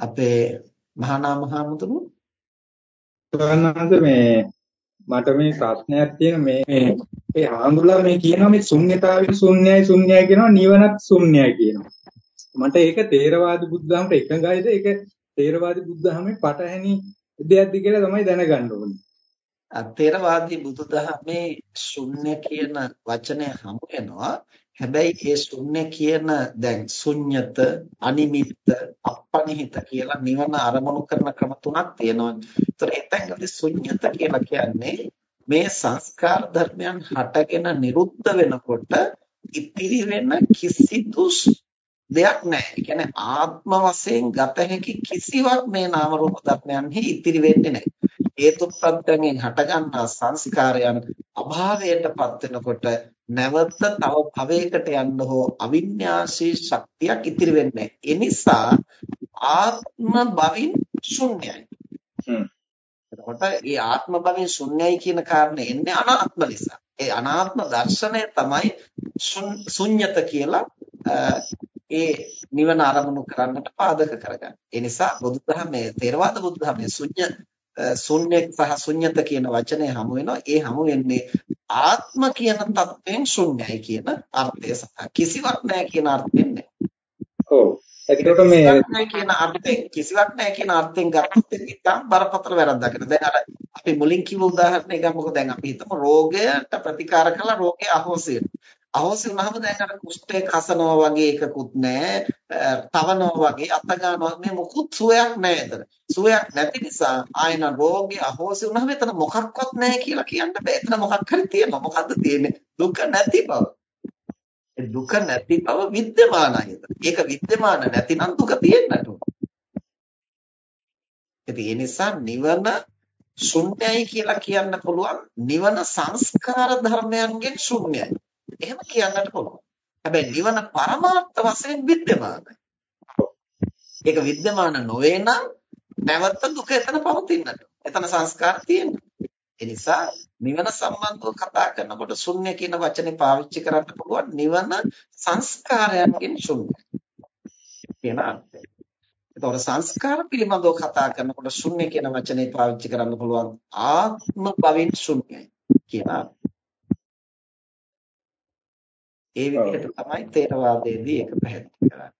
අපේ මහානා මහමුතුමු සවන්නන්ද මේ මට මේ ප්‍රශ්නයක් තියෙන මේ ඒ ආඳුලා මේ කියනවා මේ ශුන්්‍යතාවය ශුන්‍යයි ශුන්‍යයි කියනවා නිවනත් ශුන්‍යයි කියනවා. මට ඒක තේරවාදී බුද්ධහමට එකඟයිද? ඒක තේරවාදී බුද්ධහමේ පටහැනි දෙයක්ද කියලා තමයි දැනගන්න ඕනේ. තේරවාදී බුදුදහමේ ශුන්‍ය කියන වචනය හමු වෙනවා හැබැයි ඒ ශුන්‍ය කියන දැන් ශුන්්‍යත අනිමිත්ත අපනිහිත කියලා නිවන අරමුණු කරන ක්‍රම තුනක් තියෙනවා. ඒතර එතනදී ශුන්්‍යත කියලා කියන්නේ මේ සංස්කාර ධර්මයන් හටගෙන නිරුද්ධ වෙනකොට ඉතිරි වෙන කිසිදු දෙයක් නැහැ. ඒ කියන්නේ ආත්ම වශයෙන් ගත හැකි කිසිවක් මේ නාම රූප ධර්මයන්හි ඉතිරි වෙන්නේ නැහැ. හේතුප්‍රත්‍යයෙන් හටගන්නා සංස්කාරයන් අභාවයටපත් වෙනකොට නැවත තව භවයකට යන්න හෝ අවිඤ්ඤාසී ශක්තියක් ඉතිරි වෙන්නේ ඒ නිසා ආත්ම භවින් ශුන්‍යයි. එතකොට මේ ආත්ම භවින් ශුන්‍යයි කියන කාරණේ එන්නේ අනාත්ම නිසා. ඒ අනාත්ම දර්ශනය තමයි ශුන්්‍යත කියලා ඒ නිවන අරමුණු කරන්නට පාදක කරගන්නේ. ඒ නිසා බුදුදහමේ තේරවාද බුදුදහමේ ශුන්‍ය ශුන්‍ය සහ ශුන්්‍යත කියන වචනේ හමු වෙනවා. ඒ හමු වෙන්නේ ආත්ම කියන தත්වයෙන් ශුන්‍යයි කියන අර්ථය සහ කිසිවක් නැහැ කියන අර්ථයෙන් නෑ. ඔව්. එතකොට මේ කියන අර්ථයෙන් කිසිවක් නැහැ කියන අර්ථයෙන් ගත්තොත් ඉතින් බරපතල වැරද්දකට. දැන් අර අපි මුලින් කිව්ව උදාහරණය ගමුකෝ දැන් අපි හිතමු රෝගයට ප්‍රතිකාර කළා රෝගය අහෝසි වෙනවා. අවසනම දැන් අර කුෂ්ඨේ කසනවා වගේ එකකුත් නැහැ. තවනවා වගේ අතගානවා මේ මොකුත් සුවයක් නැහැ එතන. සුවයක් නැති නිසා ආයන රෝගේ අහෝසි වුණාම එතන මොකක්වත් නැහැ කියලා කියන්න බෑ. එතන මොකක් හරි තියෙනවා. මොකද්ද තියෙන්නේ? දුක නැති බව. දුක නැති බව විද්‍යමානයි එතන. ඒක විද්‍යමාන නැතිනම් දුක තියෙන්නට ඒ නිසා නිවන ශුන්‍යයි කියලා කියන්න පුළුවන් නිවන සංස්කාර ධර්මයන්ගෙන් ශුන්‍යයි. එහෙම කියන්නට පුළුවන්. හැබැයි නිවන පරමාර්ථ වශයෙන් विद्यමානයි. ඒක विद्यමාන නොවේ නම් නැවත දුක එතන පවතින්නට. එතන සංස්කාර තියෙනවා. ඒ නිසා නිවන සම්බන්ධව කතා කරනකොට ශුන්‍ය කියන වචනේ පාවිච්චි කරන්න පුළුවන් නිවන සංස්කාරයන්ගෙන් ශුන්‍යයි. කියන අර්ථය. එතකොට සංස්කාර පිළිබඳව කතා කරනකොට ශුන්‍ය කියන වචනේ පාවිච්චි කරන්න පුළුවන් ආත්ම භවෙන් ශුන්‍යයි කියන අර්ථය. ඒ විදිහට තමයි තේරවාදයේදී ඒක පැහැදිලි කරන්නේ.